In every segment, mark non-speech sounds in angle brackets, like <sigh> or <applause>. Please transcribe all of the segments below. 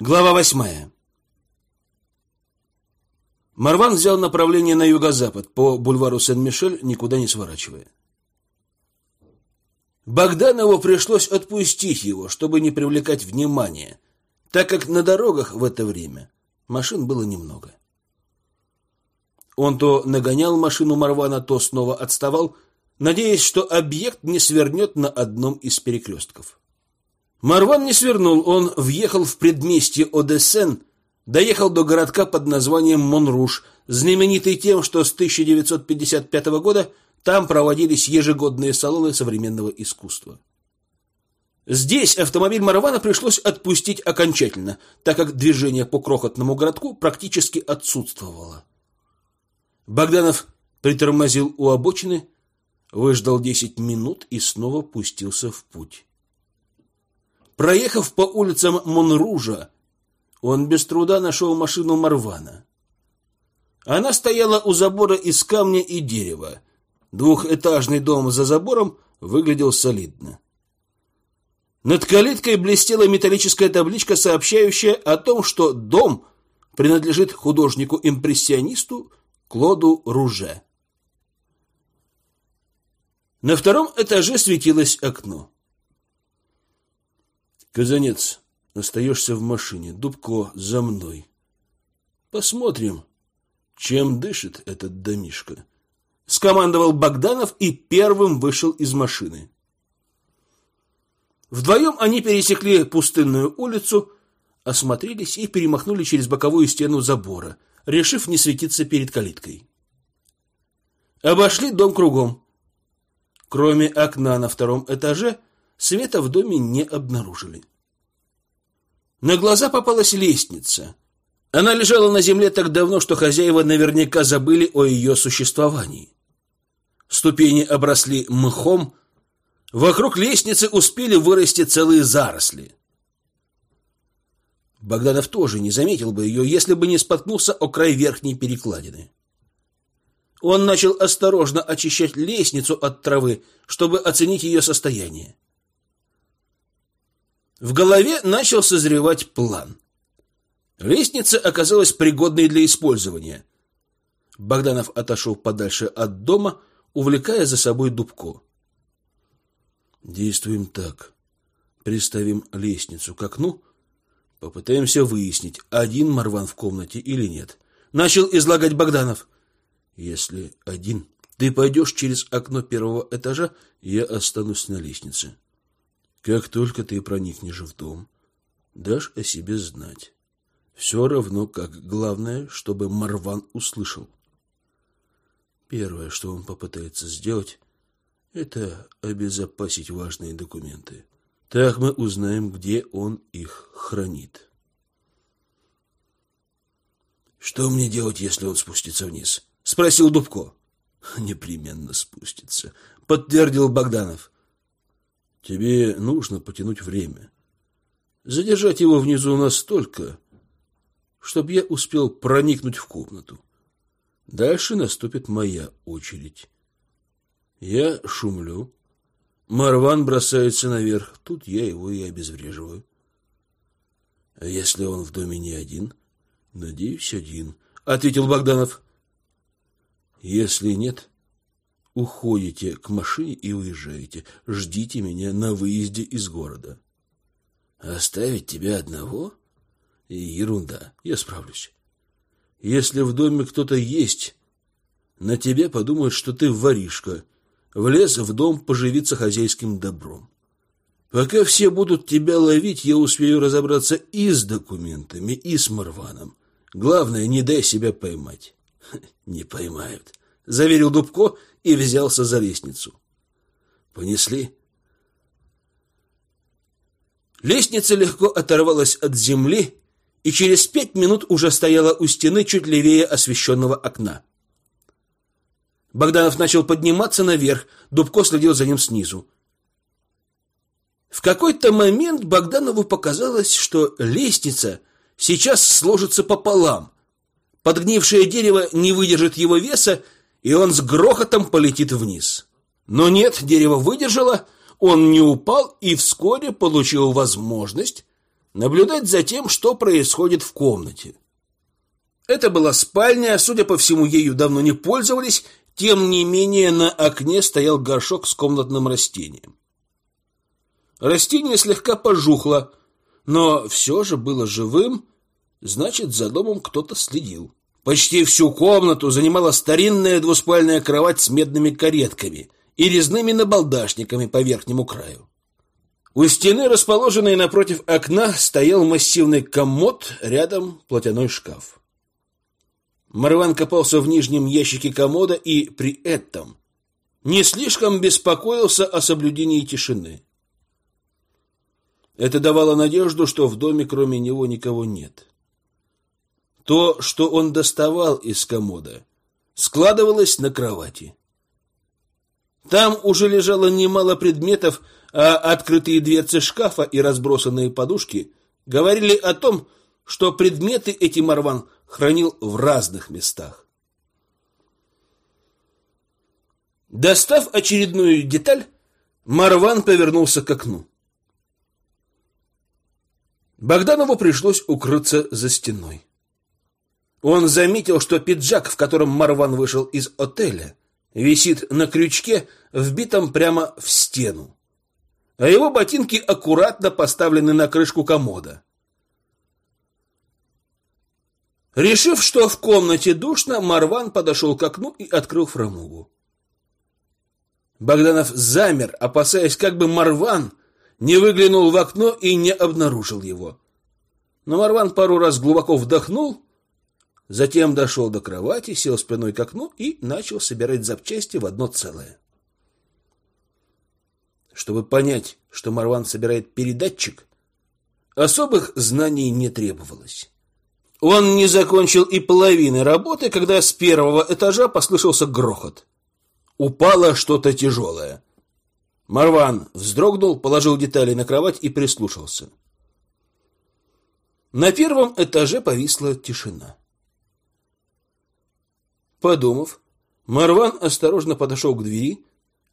Глава восьмая. Марван взял направление на юго-запад по бульвару Сен-Мишель, никуда не сворачивая. Богданову пришлось отпустить его, чтобы не привлекать внимания, так как на дорогах в это время машин было немного. Он то нагонял машину Марвана, то снова отставал, надеясь, что объект не свернет на одном из перекрестков. Марван не свернул, он въехал в предместье Одессен, доехал до городка под названием Монруш, знаменитый тем, что с 1955 года там проводились ежегодные салоны современного искусства. Здесь автомобиль Марвана пришлось отпустить окончательно, так как движение по крохотному городку практически отсутствовало. Богданов притормозил у обочины, выждал десять минут и снова пустился в путь. Проехав по улицам Монружа, он без труда нашел машину Марвана. Она стояла у забора из камня и дерева. Двухэтажный дом за забором выглядел солидно. Над калиткой блестела металлическая табличка, сообщающая о том, что дом принадлежит художнику-импрессионисту Клоду Руже. На втором этаже светилось окно. Казанец, остаешься в машине. Дубко, за мной. Посмотрим, чем дышит этот домишко. Скомандовал Богданов и первым вышел из машины. Вдвоем они пересекли пустынную улицу, осмотрелись и перемахнули через боковую стену забора, решив не светиться перед калиткой. Обошли дом кругом. Кроме окна на втором этаже, света в доме не обнаружили. На глаза попалась лестница. Она лежала на земле так давно, что хозяева наверняка забыли о ее существовании. Ступени обросли мхом, вокруг лестницы успели вырасти целые заросли. Богданов тоже не заметил бы ее, если бы не споткнулся о край верхней перекладины. Он начал осторожно очищать лестницу от травы, чтобы оценить ее состояние. В голове начал созревать план. Лестница оказалась пригодной для использования. Богданов отошел подальше от дома, увлекая за собой Дубко. Действуем так. Приставим лестницу к окну, попытаемся выяснить, один Марван в комнате или нет. Начал излагать Богданов. Если один, ты пойдешь через окно первого этажа, я останусь на лестнице. Как только ты проникнешь в дом, дашь о себе знать. Все равно, как главное, чтобы Марван услышал. Первое, что он попытается сделать, это обезопасить важные документы. Так мы узнаем, где он их хранит. Что мне делать, если он спустится вниз? спросил Дубко. Непременно спустится, подтвердил Богданов. Тебе нужно потянуть время. Задержать его внизу настолько, чтобы я успел проникнуть в комнату. Дальше наступит моя очередь. Я шумлю. Марван бросается наверх. Тут я его и обезвреживаю. А если он в доме не один? Надеюсь, один, — ответил Богданов. Если нет, уходите к машине и уезжаете. Ждите меня на выезде из города. Оставить тебя одного? Ерунда, я справлюсь. Если в доме кто-то есть, на тебя подумают, что ты воришка, влез в дом поживиться хозяйским добром. Пока все будут тебя ловить, я успею разобраться и с документами, и с Марваном. Главное, не дай себя поймать. <laughs> Не поймают, заверил Дубко и взялся за лестницу. Понесли. Лестница легко оторвалась от земли и через пять минут уже стояла у стены чуть левее освещенного окна. Богданов начал подниматься наверх, Дубко следил за ним снизу. В какой-то момент Богданову показалось, что лестница сейчас сложится пополам. Подгнившее дерево не выдержит его веса, и он с грохотом полетит вниз. Но нет, дерево выдержало, он не упал и вскоре получил возможность наблюдать за тем, что происходит в комнате. Это была спальня, судя по всему, ею давно не пользовались, тем не менее на окне стоял горшок с комнатным растением. Растение слегка пожухло, но все же было живым, значит, за домом кто-то следил. Почти всю комнату занимала старинная двуспальная кровать с медными каретками и резными набалдашниками по верхнему краю. У стены, расположенной напротив окна, стоял массивный комод, рядом платяной шкаф. Марван копался в нижнем ящике комода и при этом не слишком беспокоился о соблюдении тишины. Это давало надежду, что в доме кроме него никого нет. То, что он доставал из комода, складывалось на кровати. Там уже лежало немало предметов, а открытые дверцы шкафа и разбросанные подушки говорили о том, что предметы эти Марван хранил в разных местах. Достав очередную деталь, Марван повернулся к окну. Богданову пришлось укрыться за стеной. Он заметил, что пиджак, в котором Марван вышел из отеля, висит на крючке, вбитом прямо в стену, а его ботинки аккуратно поставлены на крышку комода. Решив, что в комнате душно, Марван подошел к окну и открыл фрамугу. Богданов замер, опасаясь, как бы Марван не выглянул в окно и не обнаружил его. Но Марван пару раз глубоко вдохнул, затем дошел до кровати, сел спиной к окну и начал собирать запчасти в одно целое. Чтобы понять, что Марван собирает передатчик, особых знаний не требовалось. Он не закончил и половины работы, когда с первого этажа послышался грохот. Упало что-то тяжелое. Марван вздрогнул, положил детали на кровать и прислушался. На первом этаже повисла тишина. Подумав, Марван осторожно подошел к двери,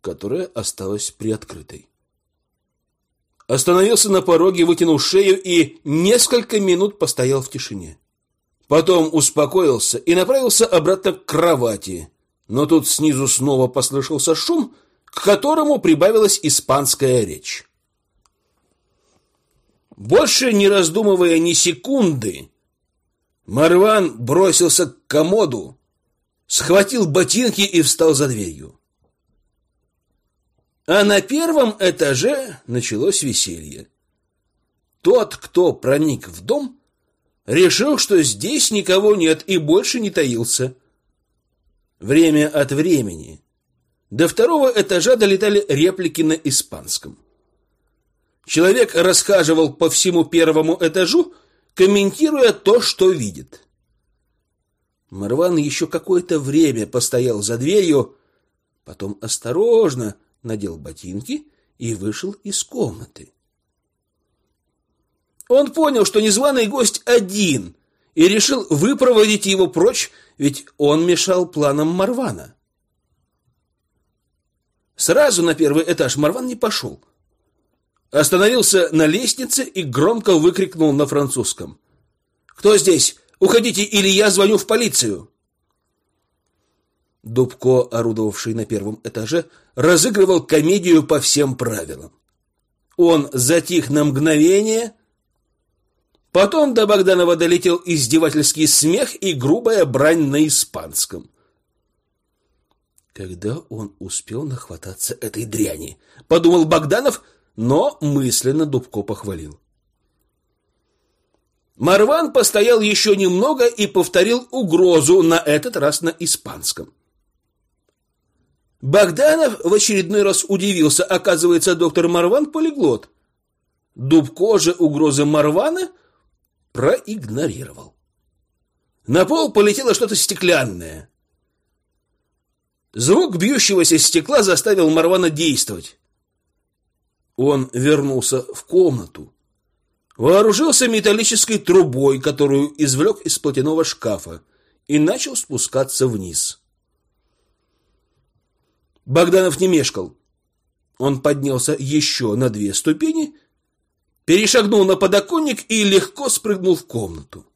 которая осталась приоткрытой. Остановился на пороге, вытянул шею и несколько минут постоял в тишине. Потом успокоился и направился обратно к кровати. Но тут снизу снова послышался шум, к которому прибавилась испанская речь. Больше не раздумывая ни секунды, Марван бросился к комоду, схватил ботинки и встал за дверью. А на первом этаже началось веселье. Тот, кто проник в дом, решил, что здесь никого нет и больше не таился. Время от времени до второго этажа долетали реплики на испанском. Человек расхаживал по всему первому этажу, комментируя то, что видит. Марван еще какое-то время постоял за дверью, потом осторожно надел ботинки и вышел из комнаты. Он понял, что незваный гость один, и решил выпроводить его прочь, ведь он мешал планам Марвана. Сразу на первый этаж Марван не пошел. Остановился на лестнице и громко выкрикнул на французском. «Кто здесь? Уходите, или я звоню в полицию!» Дубко, орудовавший на первом этаже, разыгрывал комедию по всем правилам. Он затих на мгновение, потом до Богданова долетел издевательский смех и грубая брань на испанском. Когда он успел нахвататься этой дряни, подумал Богданов, но мысленно Дубко похвалил. Марван постоял еще немного и повторил угрозу, на этот раз на испанском. Богданов в очередной раз удивился, оказывается, доктор Марван полиглот. Дубко же угрозы Марвана проигнорировал. На пол полетело что-то стеклянное. Звук бьющегося стекла заставил Марвана действовать. Он вернулся в комнату, вооружился металлической трубой, которую извлек из платяного шкафа, и начал спускаться вниз. Богданов не мешкал. Он поднялся еще на две ступени, перешагнул на подоконник и легко спрыгнул в комнату.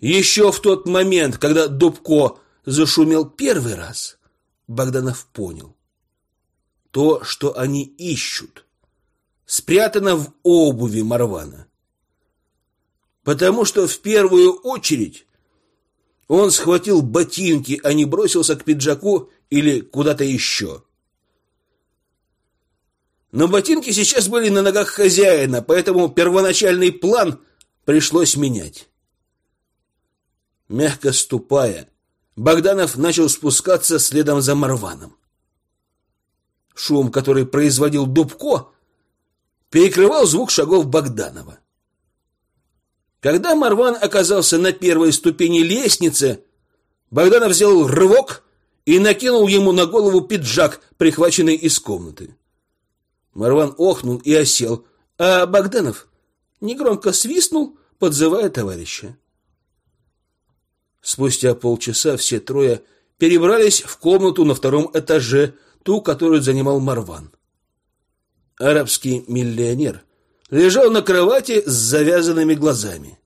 Еще в тот момент, когда Дубко зашумел первый раз, Богданов понял. То, что они ищут, спрятано в обуви Марвана. Потому что в первую очередь он схватил ботинки, а не бросился к пиджаку или куда-то еще. Но ботинки сейчас были на ногах хозяина, поэтому первоначальный план пришлось менять. Мягко ступая, Богданов начал спускаться следом за Марваном. Шум, который производил Дубко, перекрывал звук шагов Богданова. Когда Марван оказался на первой ступени лестницы, Богданов сделал рывок и накинул ему на голову пиджак, прихваченный из комнаты. Марван охнул и осел, а Богданов негромко свистнул, подзывая товарища. Спустя полчаса все трое перебрались в комнату на втором этаже, ту, которую занимал Марван. Арабский миллионер лежал на кровати с завязанными глазами.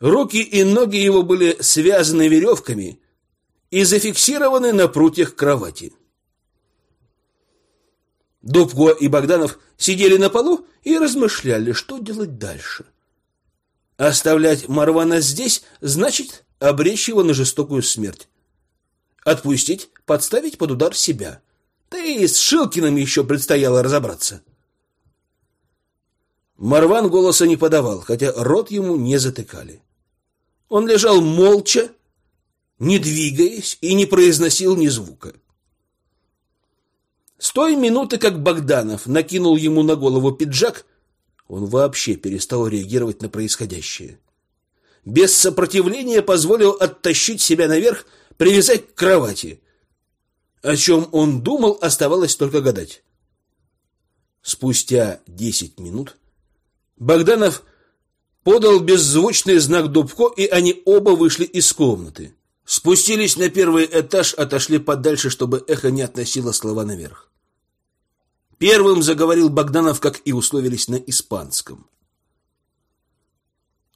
Руки и ноги его были связаны веревками и зафиксированы на прутьях кровати. Дубко и Богданов сидели на полу и размышляли, что делать дальше. Оставлять Марвана здесь значит обречь его на жестокую смерть. Отпустить, подставить под удар себя. Да и с Шилкиным еще предстояло разобраться. Марван голоса не подавал, хотя рот ему не затыкали. Он лежал молча, не двигаясь и не произносил ни звука. С той минуты, как Богданов накинул ему на голову пиджак, он вообще перестал реагировать на происходящее без сопротивления позволил оттащить себя наверх, привязать к кровати. О чем он думал, оставалось только гадать. Спустя десять минут Богданов подал беззвучный знак Дубко, и они оба вышли из комнаты. Спустились на первый этаж, отошли подальше, чтобы эхо не относило слова наверх. Первым заговорил Богданов, как и условились на испанском.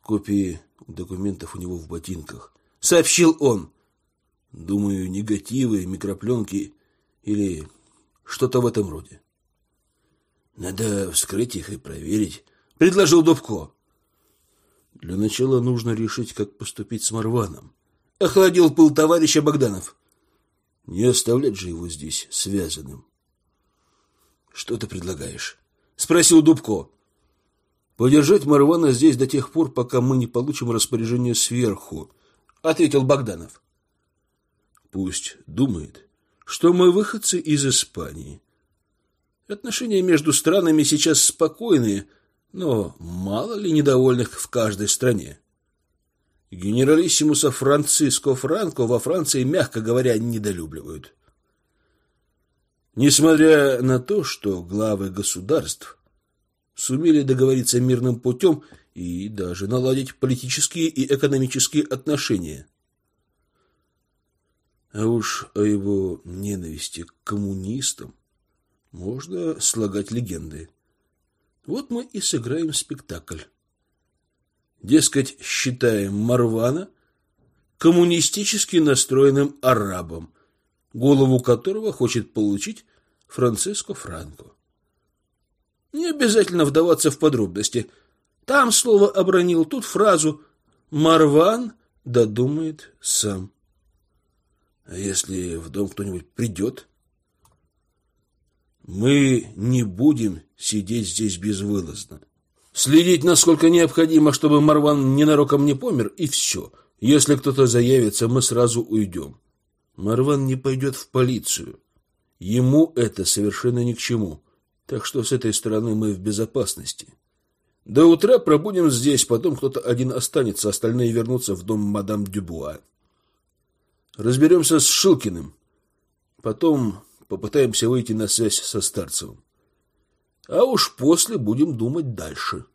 Копии документов у него в ботинках. Сообщил он. Думаю, негативы, микропленки или что-то в этом роде. Надо вскрыть их и проверить, предложил Дубко. Для начала нужно решить, как поступить с Марваном. Охладил пыл товарища Богданов. Не оставлять же его здесь связанным. Что ты предлагаешь? спросил Дубко. Подержать Марвана здесь до тех пор, пока мы не получим распоряжение сверху, ответил Богданов. Пусть думает, что мы выходцы из Испании. Отношения между странами сейчас спокойные, но мало ли недовольных в каждой стране. Генералиссимуса Франциско Франко во Франции, мягко говоря, недолюбливают. Несмотря на то, что главы государств сумели договориться мирным путем и даже наладить политические и экономические отношения. А уж о его ненависти к коммунистам можно слагать легенды. Вот мы и сыграем спектакль. Дескать, считаем Марвана коммунистически настроенным арабом, голову которого хочет получить Франциско Франко. Не обязательно вдаваться в подробности. Там слово обронил, тут фразу «Марван додумает сам». А если в дом кто-нибудь придет? Мы не будем сидеть здесь безвылазно. Следить, насколько необходимо, чтобы Марван ненароком не помер, и все. Если кто-то заявится, мы сразу уйдем. Марван не пойдет в полицию. Ему это совершенно ни к чему. Так что с этой стороны мы в безопасности. До утра пробудем здесь, потом кто-то один останется, остальные вернутся в дом мадам Дюбуа. Разберемся с Шилкиным. Потом попытаемся выйти на связь со Старцевым. А уж после будем думать дальше.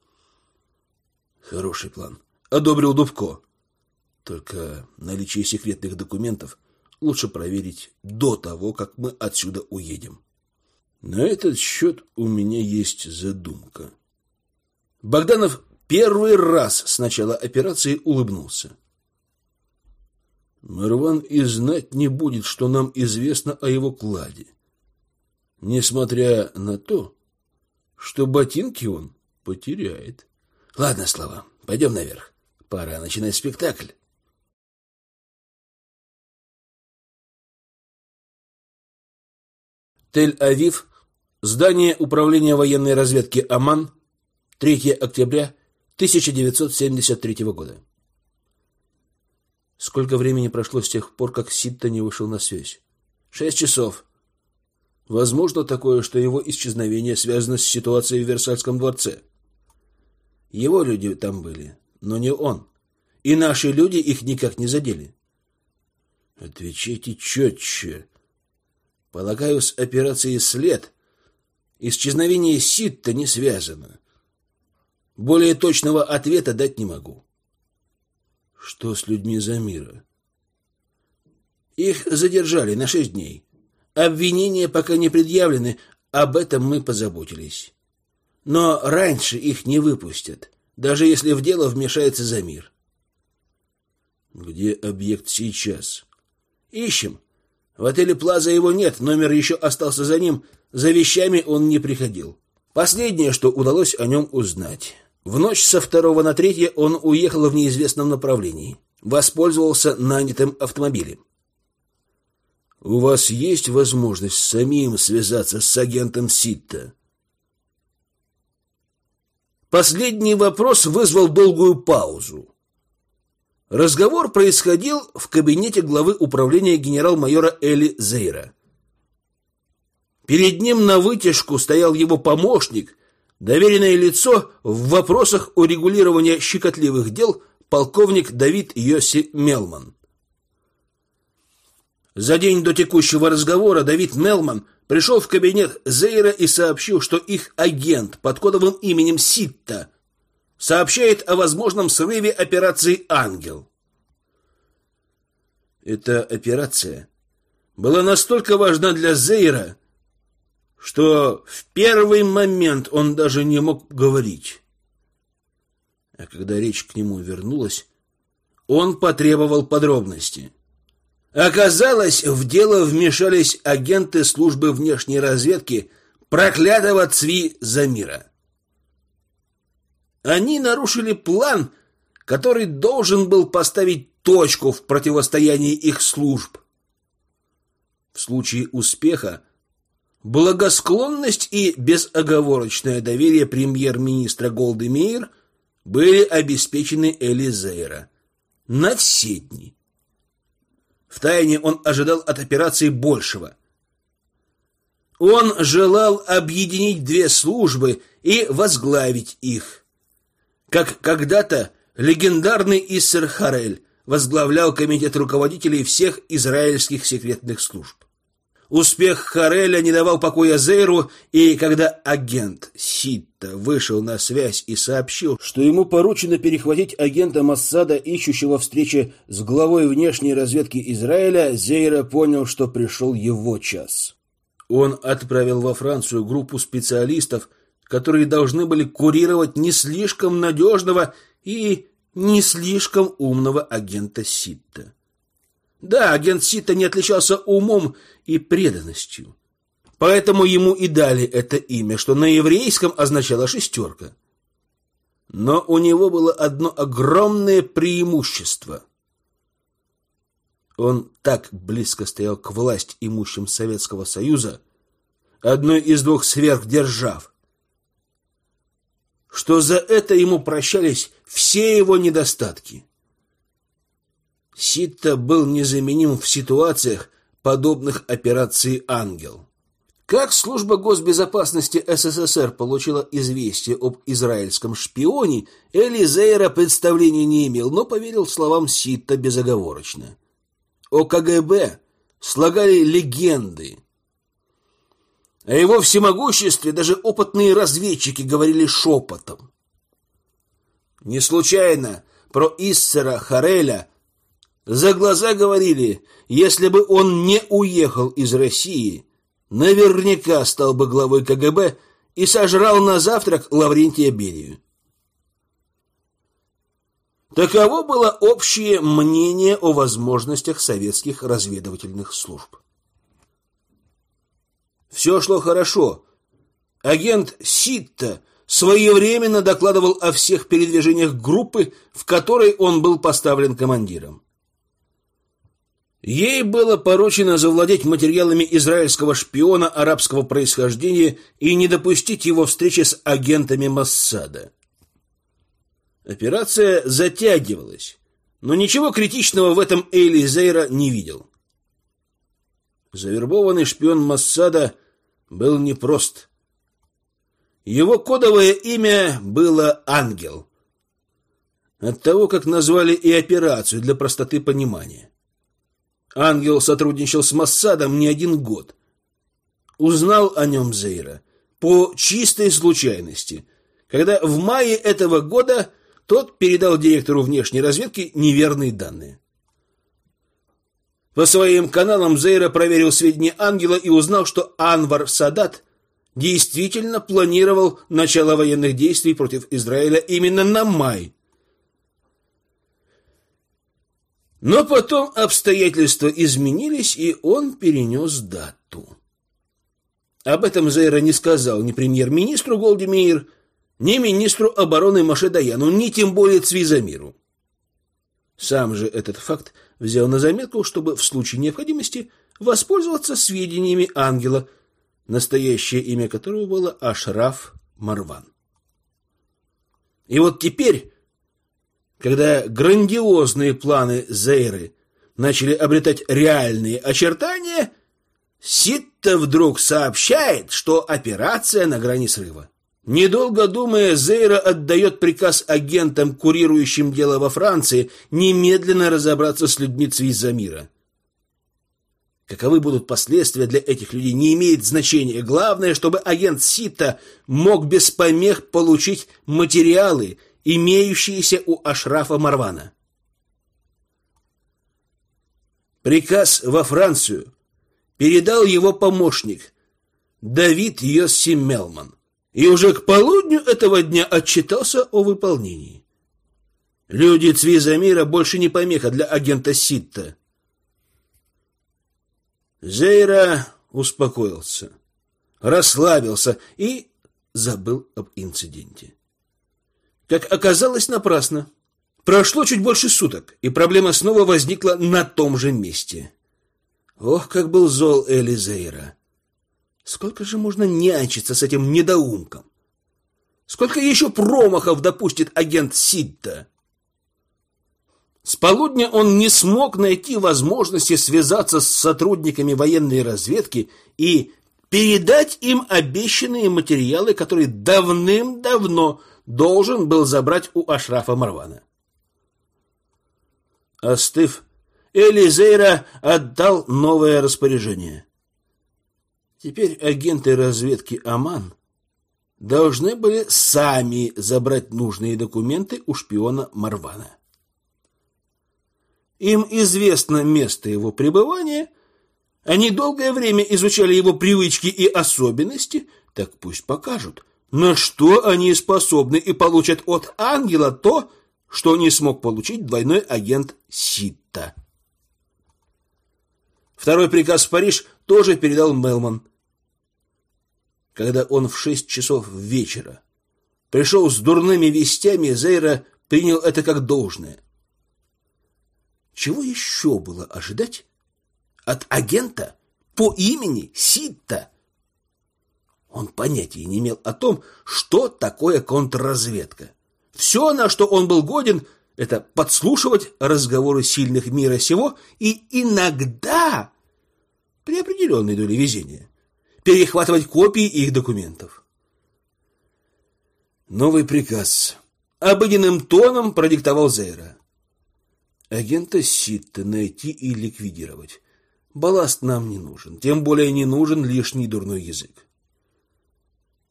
Хороший план. Одобрил Дубко. Только наличие секретных документов лучше проверить до того, как мы отсюда уедем. На этот счет у меня есть задумка. Богданов первый раз с начала операции улыбнулся. Марван и знать не будет, что нам известно о его кладе. Несмотря на то, что ботинки он потеряет. Ладно, Слава, пойдем наверх. Пора начинать спектакль. Тель-Авив, здание управления военной разведки Оман, 3 октября 1973 года. Сколько времени прошло с тех пор, как Ситта не вышел на связь? Шесть часов. Возможно такое, что его исчезновение связано с ситуацией в Версальском дворце. Его люди там были, но не он. И наши люди их никак не задели. Отвечайте четче. Полагаю, с операцией «След» исчезновение Ситта не связано. Более точного ответа дать не могу. Что с людьми Замира? Их задержали на шесть дней. Обвинения пока не предъявлены, об этом мы позаботились. Но раньше их не выпустят, даже если в дело вмешается Замир. Где объект сейчас? Ищем. В отеле Плаза его нет, номер еще остался за ним, за вещами он не приходил. Последнее, что удалось о нем узнать. В ночь со второго на третье он уехал в неизвестном направлении. Воспользовался нанятым автомобилем. У вас есть возможность самим связаться с агентом Ситта? Последний вопрос вызвал долгую паузу. Разговор происходил в кабинете главы управления генерал-майора Эли Зейра. Перед ним на вытяжку стоял его помощник, доверенное лицо в вопросах урегулирования щекотливых дел полковник Давид Йоси Мелман. За день до текущего разговора Давид Мелман пришел в кабинет Зейра и сообщил, что их агент под кодовым именем Ситта сообщает о возможном срыве операции «Ангел». Эта операция была настолько важна для Зейра, что в первый момент он даже не мог говорить. А когда речь к нему вернулась, он потребовал подробностей. Оказалось, в дело вмешались агенты службы внешней разведки проклятого Цви Замира. Они нарушили план, который должен был поставить точку в противостоянии их служб. В случае успеха Благосклонность и безоговорочное доверие премьер-министра Голды Меир были обеспечены Элизейра на все дни. Втайне он ожидал от операции большего. Он желал объединить две службы и возглавить их. Как когда-то легендарный Иссер Харель возглавлял комитет руководителей всех израильских секретных служб. Успех Хареля не давал покоя Зейру, и когда агент Ситта вышел на связь и сообщил, что ему поручено перехватить агента Массада, ищущего встречи с главой внешней разведки Израиля, Зейра понял, что пришел его час. Он отправил во Францию группу специалистов, которые должны были курировать не слишком надежного и не слишком умного агента Ситта. Да, агент Сита не отличался умом и преданностью. Поэтому ему и дали это имя, что на еврейском означало «шестерка». Но у него было одно огромное преимущество. Он так близко стоял к власть имущим Советского Союза, одной из двух сверхдержав, что за это ему прощались все его недостатки. Ситта был незаменим в ситуациях, подобных операции «Ангел». Как служба госбезопасности СССР получила известие об израильском шпионе, Эли Зейра представления не имел, но поверил словам Ситта безоговорочно. О КГБ слагали легенды. О его всемогуществе даже опытные разведчики говорили шепотом. Не случайно про Иссера Хареля за глаза говорили, если бы он не уехал из России, наверняка стал бы главой КГБ и сожрал на завтрак Лаврентия Берию. Таково было общее мнение о возможностях советских разведывательных служб. Все шло хорошо. Агент Ситта своевременно докладывал о всех передвижениях группы, в которой он был поставлен командиром. Ей было поручено завладеть материалами израильского шпиона арабского происхождения и не допустить его встречи с агентами Моссада. Операция затягивалась, но ничего критичного в этом Эйли Зейра не видел. Завербованный шпион Моссада был непрост. Его кодовое имя было «Ангел». От того, как назвали и операцию для простоты понимания. Ангел сотрудничал с Моссадом не один год. Узнал о нем Зейра по чистой случайности, когда в мае этого года тот передал директору внешней разведки неверные данные. По своим каналам Зейра проверил сведения Ангела и узнал, что Анвар Садат действительно планировал начало военных действий против Израиля именно на май. Но потом обстоятельства изменились, и он перенес дату. Об этом Зейра не сказал ни премьер-министру Голдемейр, ни министру обороны Маше Даяну, ни тем более Цвизамиру. Сам же этот факт взял на заметку, чтобы в случае необходимости воспользоваться сведениями ангела, настоящее имя которого было Ашраф Марван. И вот теперь, когда грандиозные планы Зейры начали обретать реальные очертания, Ситта вдруг сообщает, что операция на грани срыва. Недолго думая, Зейра отдает приказ агентам, курирующим дело во Франции, немедленно разобраться с людьми Цвизамира. Каковы будут последствия для этих людей, не имеет значения. Главное, чтобы агент Сита мог без помех получить материалы, имеющиеся у Ашрафа Марвана. Приказ во Францию передал его помощник Давид Йосси Мелман и уже к полудню этого дня отчитался о выполнении. Люди Цвизамира больше не помеха для агента Ситта. Зейра успокоился, расслабился и забыл об инциденте. Как оказалось, напрасно. Прошло чуть больше суток, и проблема снова возникла на том же месте. Ох, как был зол Эли Зейра. Сколько же можно нянчиться с этим недоумком? Сколько еще промахов допустит агент Сидда? С полудня он не смог найти возможности связаться с сотрудниками военной разведки и передать им обещанные материалы, которые давным-давно должен был забрать у Ашрафа Марвана. Остыв, Элизейра отдал новое распоряжение. Теперь агенты разведки Аман должны были сами забрать нужные документы у шпиона Марвана. Им известно место его пребывания, они долгое время изучали его привычки и особенности, так пусть покажут, на что они способны и получат от ангела то, что не смог получить двойной агент Ситта. Второй приказ в Париж тоже передал Мелман. Когда он в шесть часов вечера пришел с дурными вестями, Зейра принял это как должное. Чего еще было ожидать от агента по имени Ситта? Он понятия не имел о том, что такое контрразведка. Все, на что он был годен, это подслушивать разговоры сильных мира сего и иногда, при определенной доле везения, перехватывать копии их документов. Новый приказ обыденным тоном продиктовал Зейра. Агента Ситта найти и ликвидировать. Балласт нам не нужен, тем более не нужен лишний дурной язык.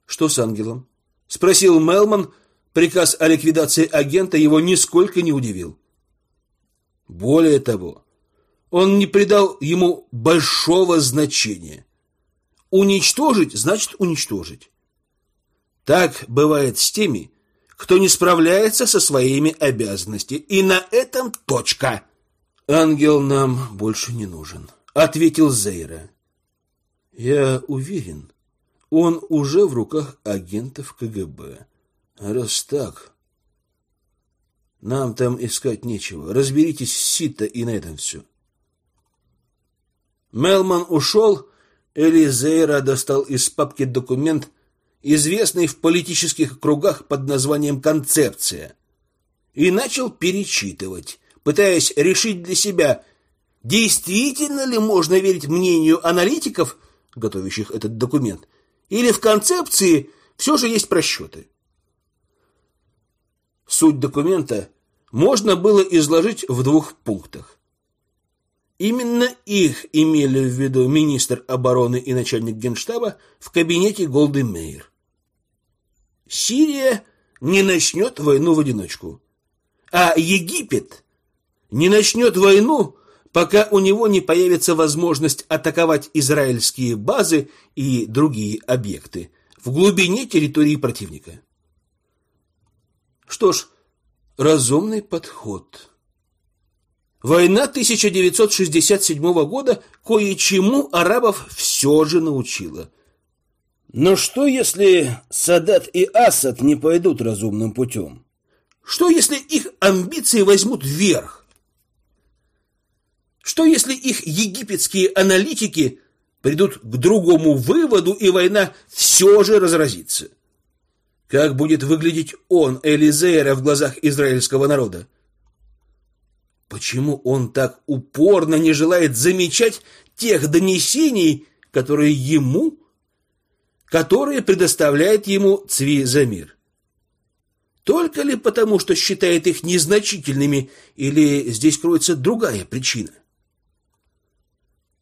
Что с ангелом? Спросил Мелман, Приказ о ликвидации агента его нисколько не удивил. Более того, он не придал ему большого значения. Уничтожить значит уничтожить. Так бывает с теми, кто не справляется со своими обязанностями. И на этом точка. Ангел нам больше не нужен, ответил Зейра. Я уверен, он уже в руках агентов КГБ. Раз так, нам там искать нечего. Разберитесь с Сита и на этом все. Мелман ушел, Элизейра достал из папки документ, известный в политических кругах под названием «Концепция», и начал перечитывать, пытаясь решить для себя, действительно ли можно верить мнению аналитиков, готовящих этот документ, или в концепции все же есть просчеты. Суть документа можно было изложить в двух пунктах. Именно их имели в виду министр обороны и начальник генштаба в кабинете Голды Мейер. Сирия не начнет войну в одиночку, а Египет не начнет войну, пока у него не появится возможность атаковать израильские базы и другие объекты в глубине территории противника. Что ж, разумный подход. Война 1967 года кое-чему арабов все же научила. Но что, если Садат и Асад не пойдут разумным путем? Что, если их амбиции возьмут вверх? Что, если их египетские аналитики придут к другому выводу, и война все же разразится? Как будет выглядеть он, Элизеера, в глазах израильского народа? Почему он так упорно не желает замечать тех донесений, которые ему, которые предоставляет ему Цви Замир? Только ли потому, что считает их незначительными, или здесь кроется другая причина?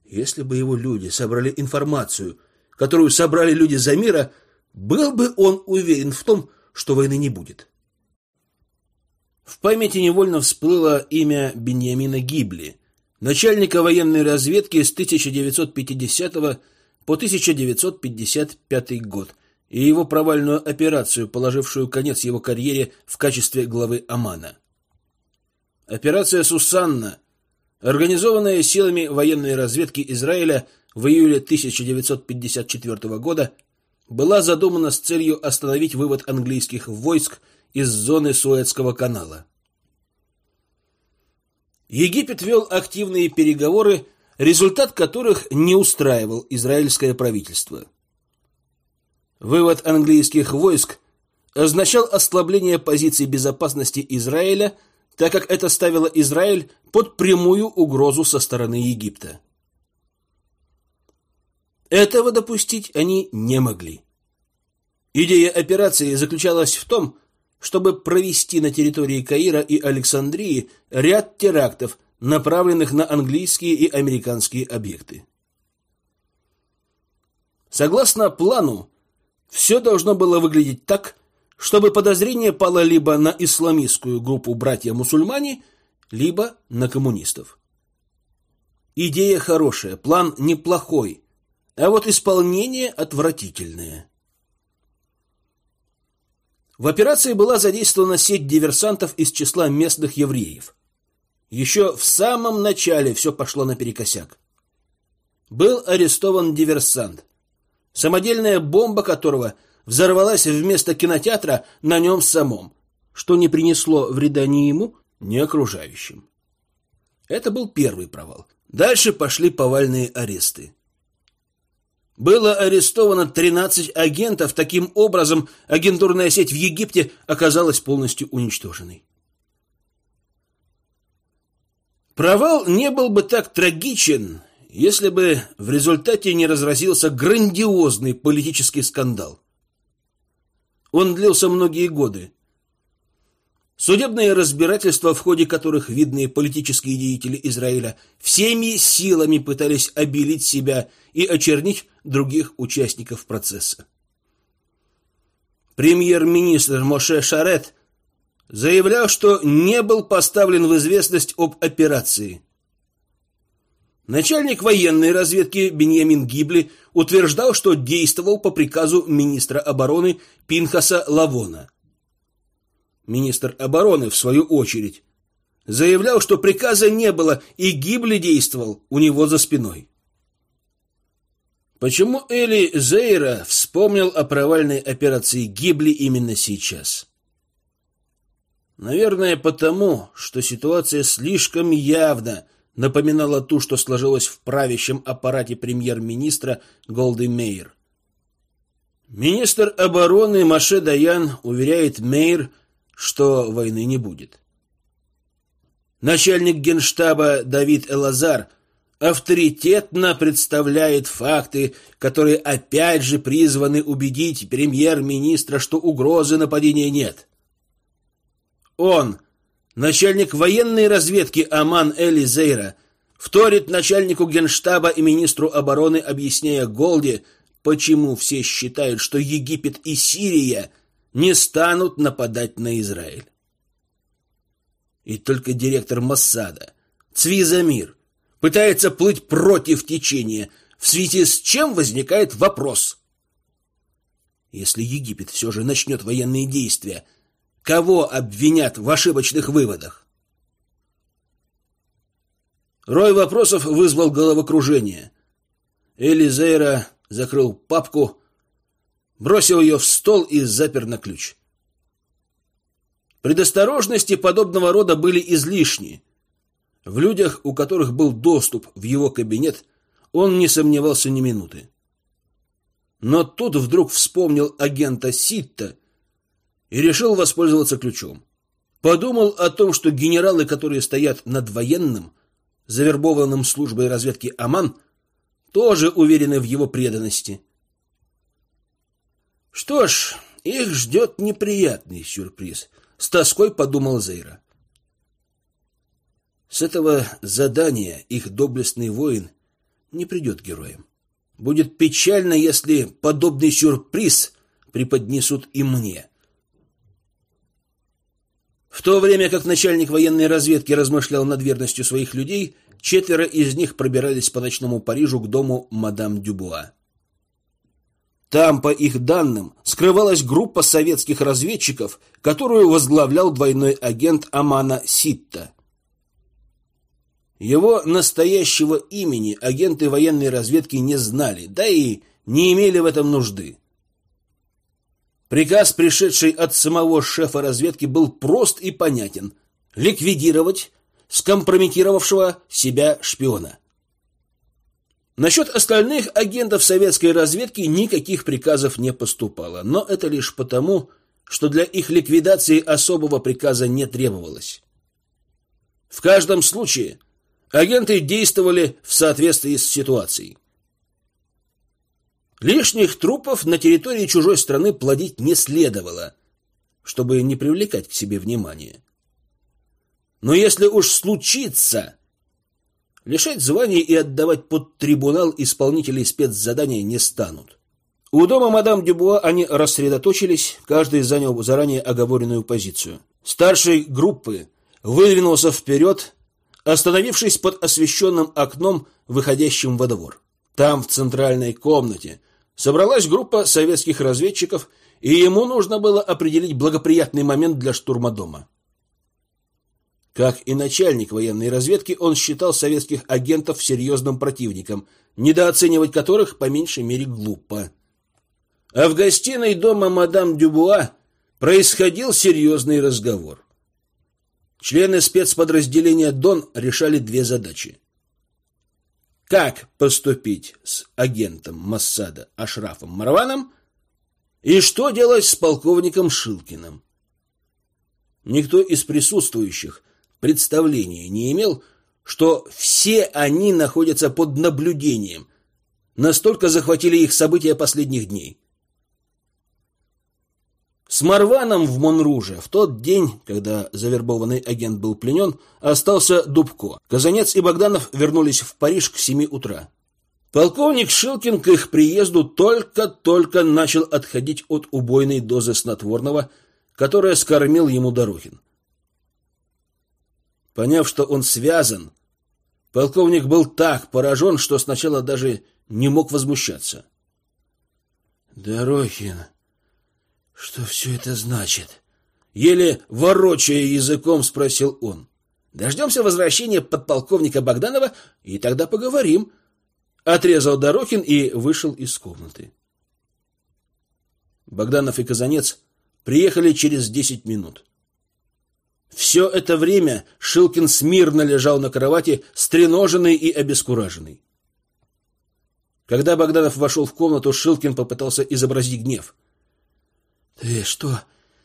Если бы его люди собрали информацию, которую собрали люди Замира, был бы он уверен в том, что войны не будет. В памяти невольно всплыло имя Беньямина Гибли, начальника военной разведки с 1950 по 1955 год, и его провальную операцию, положившую конец его карьере в качестве главы Омана. Операция «Сусанна», организованная силами военной разведки Израиля в июле 1954 года, была задумана с целью остановить вывод английских войск из зоны Суэцкого канала. Египет вел активные переговоры, результат которых не устраивал израильское правительство. Вывод английских войск означал ослабление позиций безопасности Израиля, так как это ставило Израиль под прямую угрозу со стороны Египта. Этого допустить они не могли. Идея операции заключалась в том, чтобы провести на территории Каира и Александрии ряд терактов, направленных на английские и американские объекты. Согласно плану, все должно было выглядеть так, чтобы подозрение пало либо на исламистскую группу братья-мусульмане, либо на коммунистов. Идея хорошая, план неплохой, а вот исполнение отвратительное. В операции была задействована сеть диверсантов из числа местных евреев. Еще в самом начале все пошло наперекосяк. Был арестован диверсант, самодельная бомба которого взорвалась вместо кинотеатра на нем самом, что не принесло вреда ни ему, ни окружающим. Это был первый провал. Дальше пошли повальные аресты. Было арестовано 13 агентов, таким образом агентурная сеть в Египте оказалась полностью уничтоженной. Провал не был бы так трагичен, если бы в результате не разразился грандиозный политический скандал. Он длился многие годы. Судебные разбирательства, в ходе которых видные политические деятели Израиля всеми силами пытались обелить себя и очернить других участников процесса. Премьер-министр Моше Шарет заявлял, что не был поставлен в известность об операции. Начальник военной разведки Беньямин Гибли утверждал, что действовал по приказу министра обороны Пинхаса Лавона. Министр обороны, в свою очередь, заявлял, что приказа не было, и Гибли действовал у него за спиной. Почему Эли Зейра вспомнил о провальной операции Гибли именно сейчас? Наверное, потому, что ситуация слишком явно напоминала ту, что сложилась в правящем аппарате премьер-министра Голды Мейер. Министр обороны Маше Даян уверяет Мейер, что войны не будет. Начальник генштаба Давид Элазар авторитетно представляет факты, которые опять же призваны убедить премьер-министра, что угрозы нападения нет. Он, начальник военной разведки Аман Эли Зейра, вторит начальнику генштаба и министру обороны, объясняя Голде, почему все считают, что Египет и Сирия не станут нападать на Израиль. И только директор Моссада, Цвизамир, пытается плыть против течения, в связи с чем возникает вопрос. Если Египет все же начнет военные действия, кого обвинят в ошибочных выводах? Рой вопросов вызвал головокружение. Элизейра закрыл папку, бросил ее в стол и запер на ключ. Предосторожности подобного рода были излишни. В людях, у которых был доступ в его кабинет, он не сомневался ни минуты. Но тут вдруг вспомнил агента Ситта и решил воспользоваться ключом. Подумал о том, что генералы, которые стоят над военным, завербованным службой разведки Аман, тоже уверены в его преданности. Что ж, их ждет неприятный сюрприз — с тоской подумал Зейра. С этого задания их доблестный воин не придет героем. Будет печально, если подобный сюрприз преподнесут и мне. В то время как начальник военной разведки размышлял над верностью своих людей, четверо из них пробирались по ночному Парижу к дому мадам Дюбуа. Там, по их данным, скрывалась группа советских разведчиков, которую возглавлял двойной агент Амана Ситта. Его настоящего имени агенты военной разведки не знали, да и не имели в этом нужды. Приказ, пришедший от самого шефа разведки, был прост и понятен — ликвидировать скомпрометировавшего себя шпиона. Насчет остальных агентов советской разведки никаких приказов не поступало, но это лишь потому, что для их ликвидации особого приказа не требовалось. В каждом случае агенты действовали в соответствии с ситуацией. Лишних трупов на территории чужой страны плодить не следовало, чтобы не привлекать к себе внимания. Но если уж случится Лишать званий и отдавать под трибунал исполнителей спецзадания не станут. У дома мадам Дюбуа они рассредоточились, каждый занял заранее оговоренную позицию. Старший группы выдвинулся вперед, остановившись под освещенным окном, выходящим во двор. Там, в центральной комнате, собралась группа советских разведчиков, и ему нужно было определить благоприятный момент для штурма дома. Как и начальник военной разведки, он считал советских агентов серьезным противником, недооценивать которых по меньшей мере глупо. А в гостиной дома мадам Дюбуа происходил серьезный разговор. Члены спецподразделения «Дон» решали две задачи. Как поступить с агентом Массада Ашрафом Марваном и что делать с полковником Шилкиным. Никто из присутствующих представления не имел, что все они находятся под наблюдением. Настолько захватили их события последних дней. С Марваном в Монруже в тот день, когда завербованный агент был пленен, остался Дубко. Казанец и Богданов вернулись в Париж к семи утра. Полковник Шилкин к их приезду только-только начал отходить от убойной дозы снотворного, которое скормил ему Дорохин. Поняв, что он связан, Полковник был так поражен, что сначала даже не мог возмущаться. «Дорохин, что все это значит?» Еле ворочая языком, спросил он. «Дождемся возвращения подполковника Богданова, и тогда поговорим», — отрезал Дорохин и вышел из комнаты. Богданов и Казанец приехали через десять минут. Все это время Шилкин смирно лежал на кровати, стреноженный и обескураженный. Когда Богданов вошел в комнату, Шилкин попытался изобразить гнев. — Ты что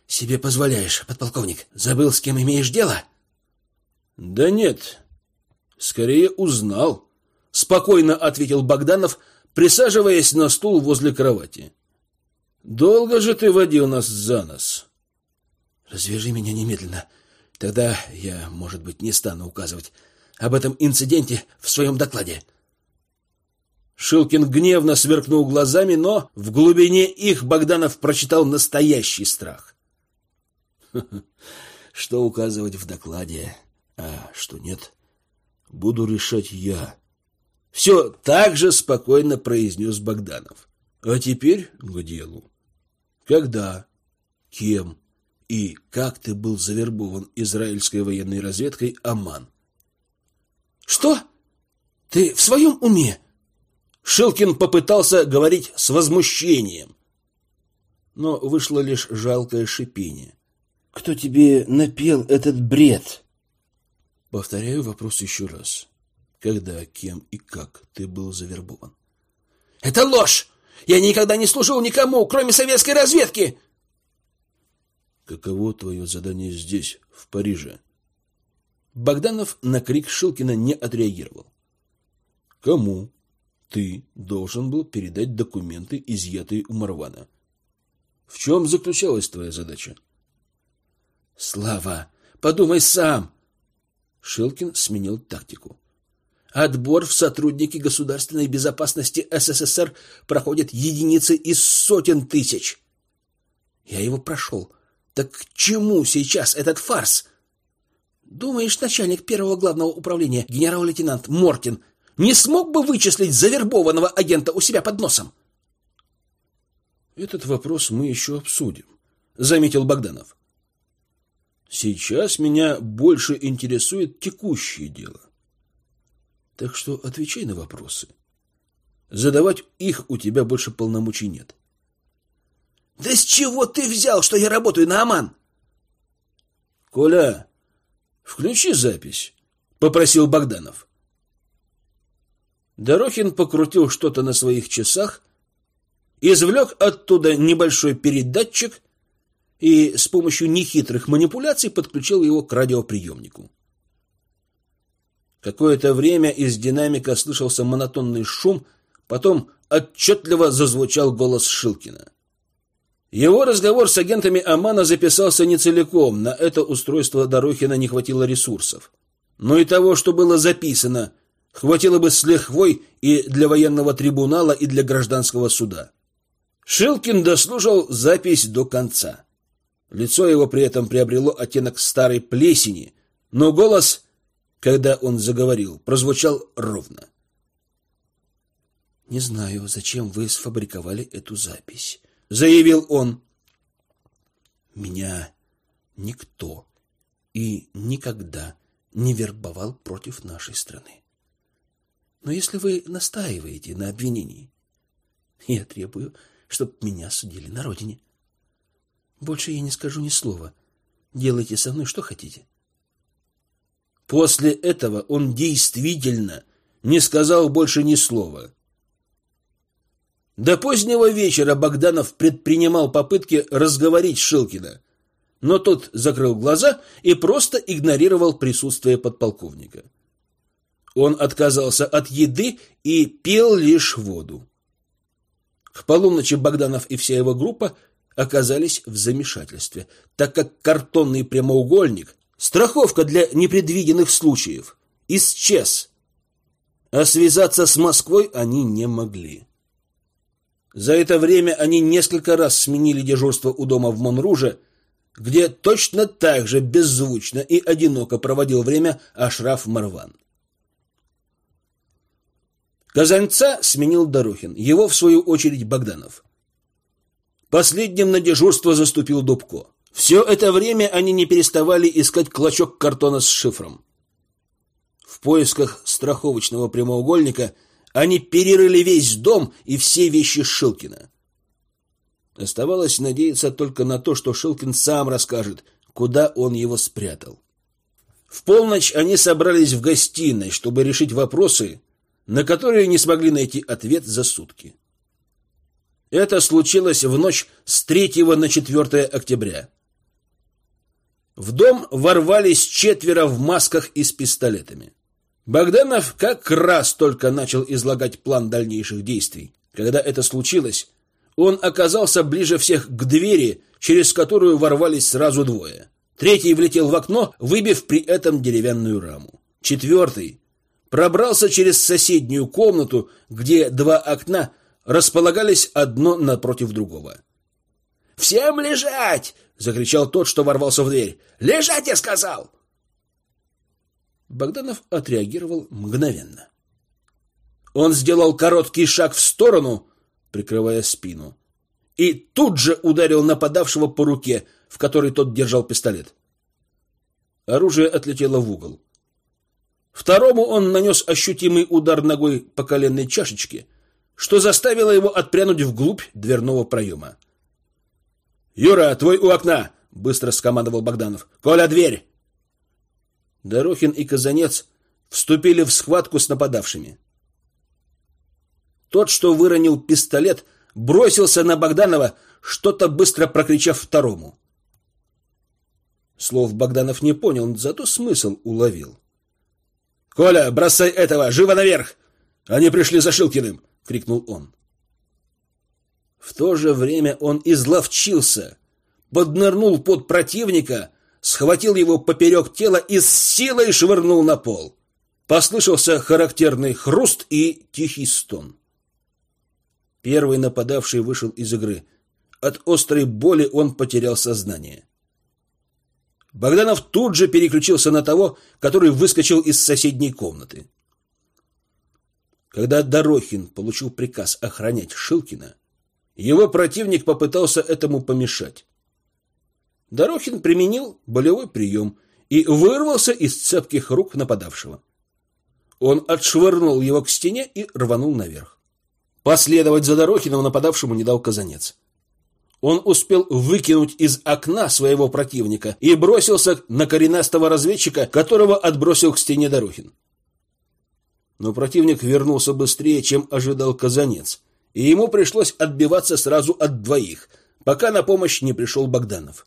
себе позволяешь, подполковник? Забыл, с кем имеешь дело? — Да нет, скорее узнал, — спокойно ответил Богданов, присаживаясь на стул возле кровати. — Долго же ты водил нас за нос? — Развяжи меня немедленно, — Тогда я, может быть, не стану указывать об этом инциденте в своем докладе. Шилкин гневно сверкнул глазами, но в глубине их Богданов прочитал настоящий страх. <laughs> Что указывать в докладе, а что нет, буду решать я. Все так же спокойно произнес Богданов. А теперь к делу. Когда? Кем? и как ты был завербован израильской военной разведкой Аман. Что? Ты в своем уме? Шилкин попытался говорить с возмущением, но вышло лишь жалкое шипение. Кто тебе напел этот бред? Повторяю вопрос еще раз. Когда, кем и как ты был завербован? Это ложь! Я никогда не служил никому, кроме советской разведки! Каково твое задание здесь, в Париже? Богданов на крик Шилкина не отреагировал. Кому ты должен был передать документы, изъятые у Марвана? В чем заключалась твоя задача? Слава, подумай сам. Шилкин сменил тактику. Отбор в сотрудники государственной безопасности СССР проходит единицы из сотен тысяч. Я его прошел. Так к чему сейчас этот фарс? Думаешь, начальник первого главного управления, генерал-лейтенант Мортин, не смог бы вычислить завербованного агента у себя под носом? Этот вопрос мы еще обсудим, заметил Богданов. Сейчас меня больше интересует текущее дело. Так что отвечай на вопросы. Задавать их у тебя больше полномочий нет. Да с чего ты взял, что я работаю на Аман? Коля, включи запись, попросил Богданов. Дорохин покрутил что-то на своих часах, извлек оттуда небольшой передатчик и с помощью нехитрых манипуляций подключил его к радиоприемнику. Какое-то время из динамика слышался монотонный шум, потом отчетливо зазвучал голос Шилкина. Его разговор с агентами Амана записался не целиком, на это устройство Дорохина не хватило ресурсов. Но и того, что было записано, хватило бы с лихвой и для военного трибунала, и для гражданского суда. Шилкин дослушал запись до конца. Лицо его при этом приобрело оттенок старой плесени, но голос, когда он заговорил, прозвучал ровно. «Не знаю, зачем вы сфабриковали эту запись» заявил он. Меня никто и никогда не вербовал против нашей страны. Но если вы настаиваете на обвинении, я требую, чтобы меня судили на родине. Больше я не скажу ни слова. Делайте со мной что хотите. После этого он действительно не сказал больше ни слова. До позднего вечера Богданов предпринимал попытки разговорить Шилкина, но тот закрыл глаза и просто игнорировал присутствие подполковника. Он отказался от еды и пил лишь воду. К полуночи Богданов и вся его группа оказались в замешательстве, так как картонный прямоугольник, страховка для непредвиденных случаев, исчез. А связаться с Москвой они не могли. За это время они несколько раз сменили дежурство у дома в Монруже, где точно так же беззвучно и одиноко проводил время Ашраф Марван. Казанца сменил Дорохин, его, в свою очередь, Богданов. Последним на дежурство заступил Дубко. Все это время они не переставали искать клочок картона с шифром. В поисках страховочного прямоугольника они перерыли весь дом и все вещи Шилкина. Оставалось надеяться только на то, что Шилкин сам расскажет, куда он его спрятал. В полночь они собрались в гостиной, чтобы решить вопросы, на которые не смогли найти ответ за сутки. Это случилось в ночь с 3 на 4 октября. В дом ворвались четверо в масках и с пистолетами. Богданов как раз только начал излагать план дальнейших действий. Когда это случилось, он оказался ближе всех к двери, через которую ворвались сразу двое. Третий влетел в окно, выбив при этом деревянную раму. Четвертый пробрался через соседнюю комнату, где два окна располагались одно напротив другого. «Всем лежать!» — закричал тот, что ворвался в дверь. «Лежать, я сказал!» Богданов отреагировал мгновенно. Он сделал короткий шаг в сторону, прикрывая спину, и тут же ударил нападавшего по руке, в которой тот держал пистолет. Оружие отлетело в угол. Второму он нанес ощутимый удар ногой по коленной чашечке, что заставило его отпрянуть вглубь дверного проема. «Юра, твой у окна!» — быстро скомандовал Богданов. «Коля, дверь!» Дорохин и Казанец вступили в схватку с нападавшими. Тот, что выронил пистолет, бросился на Богданова, что-то быстро прокричав второму. Слов Богданов не понял, зато смысл уловил. «Коля, бросай этого! Живо наверх! Они пришли за Шилкиным!» — крикнул он. В то же время он изловчился, поднырнул под противника, схватил его поперек тела и с силой швырнул на пол. Послышался характерный хруст и тихий стон. Первый нападавший вышел из игры. От острой боли он потерял сознание. Богданов тут же переключился на того, который выскочил из соседней комнаты. Когда Дорохин получил приказ охранять Шилкина, его противник попытался этому помешать. Дорохин применил болевой прием и вырвался из цепких рук нападавшего. Он отшвырнул его к стене и рванул наверх. Последовать за Дорохиным нападавшему не дал казанец. Он успел выкинуть из окна своего противника и бросился на коренастого разведчика, которого отбросил к стене Дорохин. Но противник вернулся быстрее, чем ожидал казанец, и ему пришлось отбиваться сразу от двоих, пока на помощь не пришел Богданов.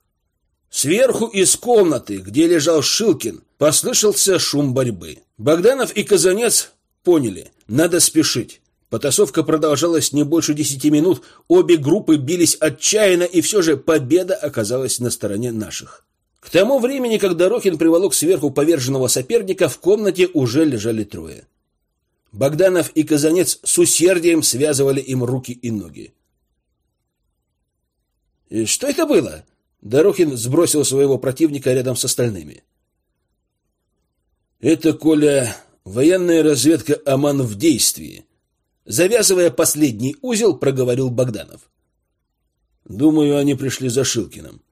Сверху из комнаты, где лежал Шилкин, послышался шум борьбы. Богданов и Казанец поняли, надо спешить. Потасовка продолжалась не больше десяти минут, обе группы бились отчаянно, и все же победа оказалась на стороне наших. К тому времени, когда Рохин приволок сверху поверженного соперника, в комнате уже лежали трое. Богданов и Казанец с усердием связывали им руки и ноги. «И «Что это было?» Дорохин сбросил своего противника рядом с остальными. «Это, Коля, военная разведка Аман в действии», Завязывая последний узел, проговорил Богданов. Думаю, они пришли за Шилкиным.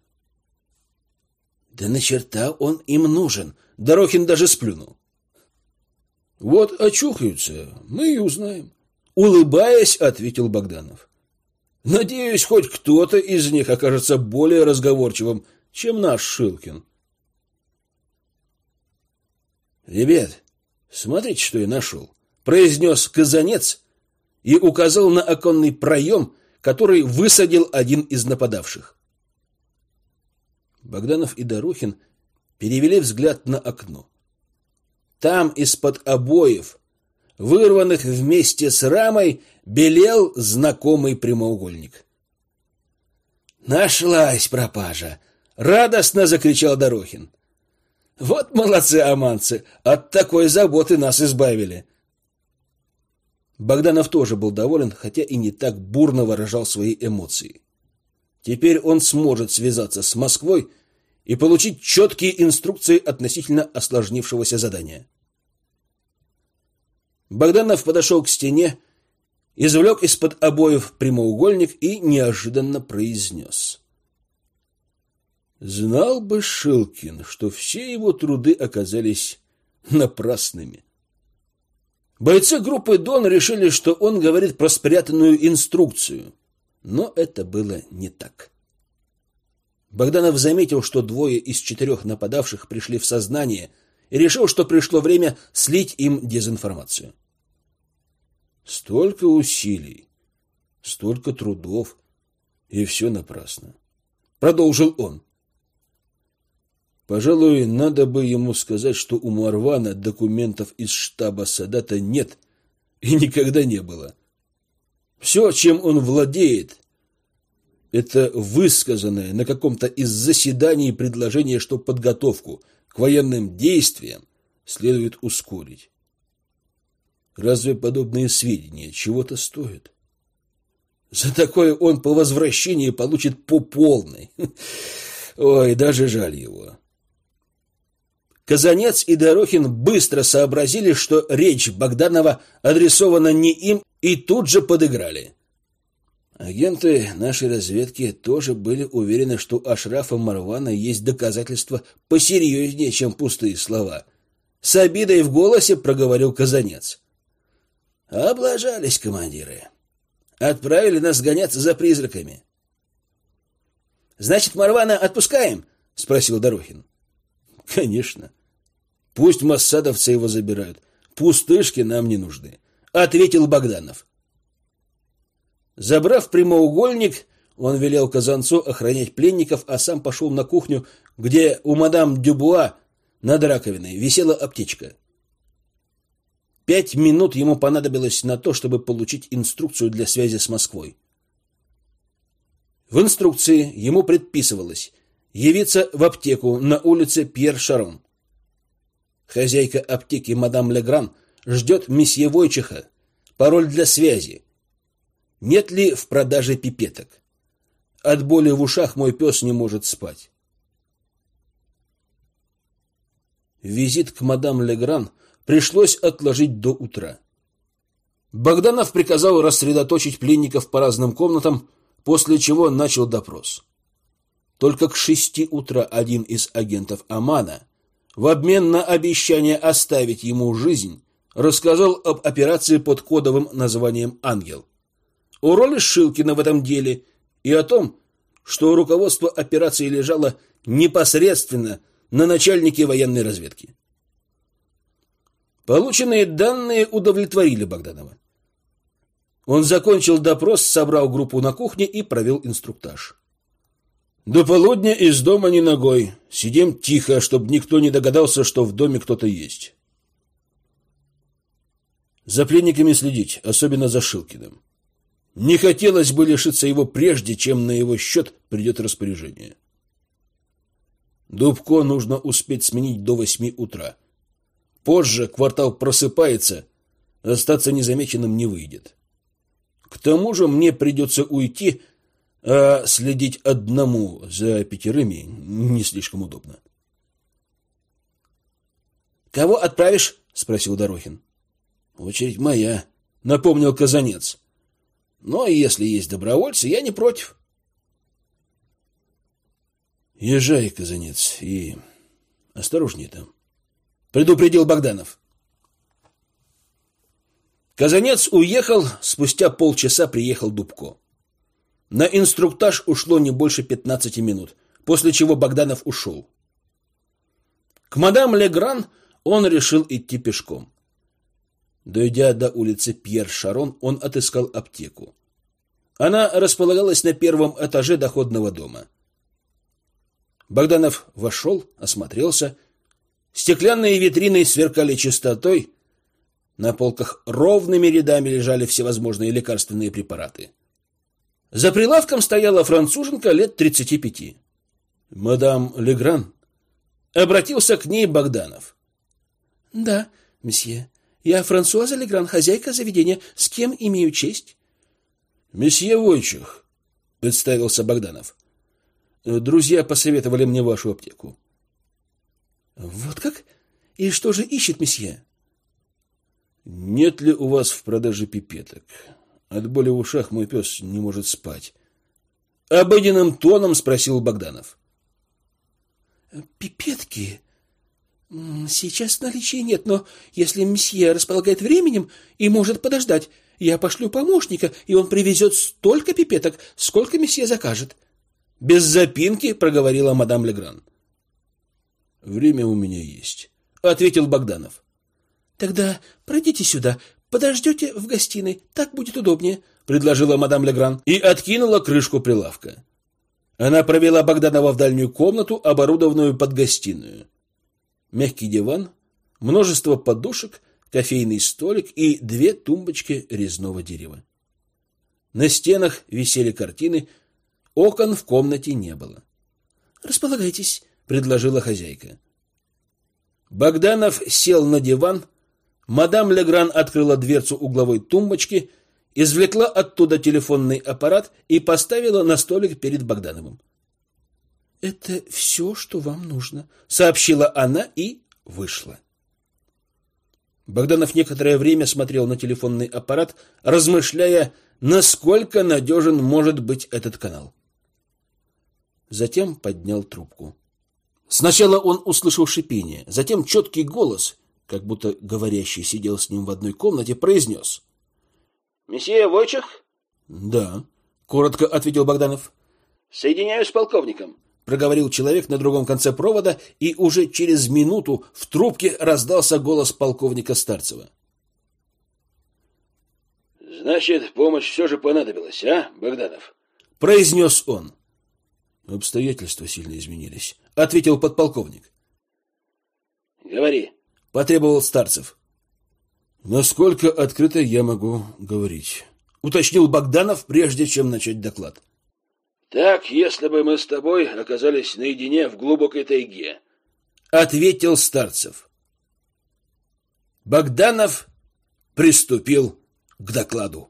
Да на черта он им нужен. Дорохин даже сплюнул. Вот очухаются, мы и узнаем. Улыбаясь, ответил Богданов. Надеюсь, хоть кто-то из них окажется более разговорчивым, чем наш Шилкин. Ребят, смотрите, что я нашел, произнес казанец, и указал на оконный проем, который высадил один из нападавших. Богданов и Дорохин перевели взгляд на окно. Там из-под обоев, вырванных вместе с рамой, белел знакомый прямоугольник. «Нашлась пропажа!» — радостно закричал Дорохин. «Вот молодцы, аманцы! От такой заботы нас избавили!» Богданов тоже был доволен, хотя и не так бурно выражал свои эмоции. Теперь он сможет связаться с Москвой и получить четкие инструкции относительно осложнившегося задания. Богданов подошел к стене, извлек из-под обоев прямоугольник и неожиданно произнес. Знал бы Шилкин, что все его труды оказались напрасными. Бойцы группы «Дон» решили, что он говорит про спрятанную инструкцию, но это было не так. Богданов заметил, что двое из четырех нападавших пришли в сознание и решил, что пришло время слить им дезинформацию. Столько усилий, столько трудов, и все напрасно. Продолжил он. Пожалуй, надо бы ему сказать, что у Марвана документов из штаба Садата нет и никогда не было. Все, чем он владеет, это высказанное на каком-то из заседаний предложение, что подготовку к военным действиям следует ускорить. Разве подобные сведения чего-то стоят? За такое он по возвращении получит по полной. <laughs> Ой, даже жаль его. Казанец и Дорохин быстро сообразили, что речь Богданова адресована не им, и тут же подыграли. Агенты нашей разведки тоже были уверены, что у Ашрафа Марвана есть доказательства посерьезнее, чем пустые слова. С обидой в голосе проговорил Казанец. Облажались командиры. Отправили нас гоняться за призраками. Значит, Марвана отпускаем? спросил Дорохин. Конечно. Пусть массадовцы его забирают. Пустышки нам не нужны, ответил Богданов. Забрав прямоугольник, он велел казанцу охранять пленников, а сам пошел на кухню, где у мадам Дюбуа над раковиной висела аптечка. Пять минут ему понадобилось на то, чтобы получить инструкцию для связи с Москвой. В инструкции ему предписывалось явиться в аптеку на улице Пьер-Шарон. Хозяйка аптеки мадам Легран ждет месье Войчиха. Пароль для связи нет ли в продаже пипеток? От боли в ушах мой пес не может спать. Визит к мадам Легран пришлось отложить до утра. Богданов приказал рассредоточить пленников по разным комнатам, после чего начал допрос. Только к шести утра один из агентов Амана, в обмен на обещание оставить ему жизнь, рассказал об операции под кодовым названием «Ангел» о роли Шилкина в этом деле и о том, что руководство операции лежало непосредственно на начальнике военной разведки. Полученные данные удовлетворили Богданова. Он закончил допрос, собрал группу на кухне и провел инструктаж. До полудня из дома не ногой. Сидим тихо, чтобы никто не догадался, что в доме кто-то есть. За пленниками следить, особенно за Шилкиным. Не хотелось бы лишиться его прежде, чем на его счет придет распоряжение. Дубко нужно успеть сменить до восьми утра. Позже квартал просыпается, остаться незамеченным не выйдет. К тому же мне придется уйти, а следить одному за пятерыми не слишком удобно. «Кого отправишь?» — спросил Дорохин. «Очередь моя», — напомнил Казанец. Но если есть добровольцы, я не против. Езжай, Казанец, и осторожнее там, предупредил Богданов. Казанец уехал, спустя полчаса приехал Дубко. На инструктаж ушло не больше пятнадцати минут, после чего Богданов ушел. К мадам Легран он решил идти пешком. Дойдя до улицы Пьер-Шарон, он отыскал аптеку. Она располагалась на первом этаже доходного дома. Богданов вошел, осмотрелся. Стеклянные витрины сверкали чистотой. На полках ровными рядами лежали всевозможные лекарственные препараты. За прилавком стояла француженка лет тридцати пяти. «Мадам Легран?» Обратился к ней Богданов. «Да, месье. Я Франсуаза Легран, хозяйка заведения. С кем имею честь? Месье Войчих, представился Богданов. Друзья посоветовали мне вашу аптеку. Вот как? И что же ищет месье? Нет ли у вас в продаже пипеток? От боли в ушах мой пес не может спать. Обыденным тоном спросил Богданов. Пипетки? Сейчас в наличии нет, но если месье располагает временем и может подождать, я пошлю помощника, и он привезет столько пипеток, сколько месье закажет. Без запинки проговорила мадам Легран. Время у меня есть, ответил Богданов. Тогда пройдите сюда, подождете в гостиной, так будет удобнее, предложила мадам Легран и откинула крышку прилавка. Она провела Богданова в дальнюю комнату, оборудованную под гостиную. Мягкий диван, множество подушек, кофейный столик и две тумбочки резного дерева. На стенах висели картины, окон в комнате не было. «Располагайтесь», — предложила хозяйка. Богданов сел на диван, мадам Легран открыла дверцу угловой тумбочки извлекла оттуда телефонный аппарат и поставила на столик перед Богдановым. «Это все, что вам нужно», — сообщила она и вышла. Богданов некоторое время смотрел на телефонный аппарат, размышляя, насколько надежен может быть этот канал. Затем поднял трубку. Сначала он услышал шипение, затем четкий голос, как будто говорящий сидел с ним в одной комнате, произнес. Месье Войчих? Да, коротко ответил Богданов. Соединяюсь с полковником, проговорил человек на другом конце провода, и уже через минуту в трубке раздался голос полковника Старцева. Значит, помощь все же понадобилась, а, Богданов? произнес он. Обстоятельства сильно изменились, ответил подполковник. Говори, потребовал Старцев. Насколько открыто я могу говорить? Уточнил Богданов, прежде чем начать доклад. Так, если бы мы с тобой оказались наедине в глубокой тайге. Ответил Старцев. Богданов приступил к докладу.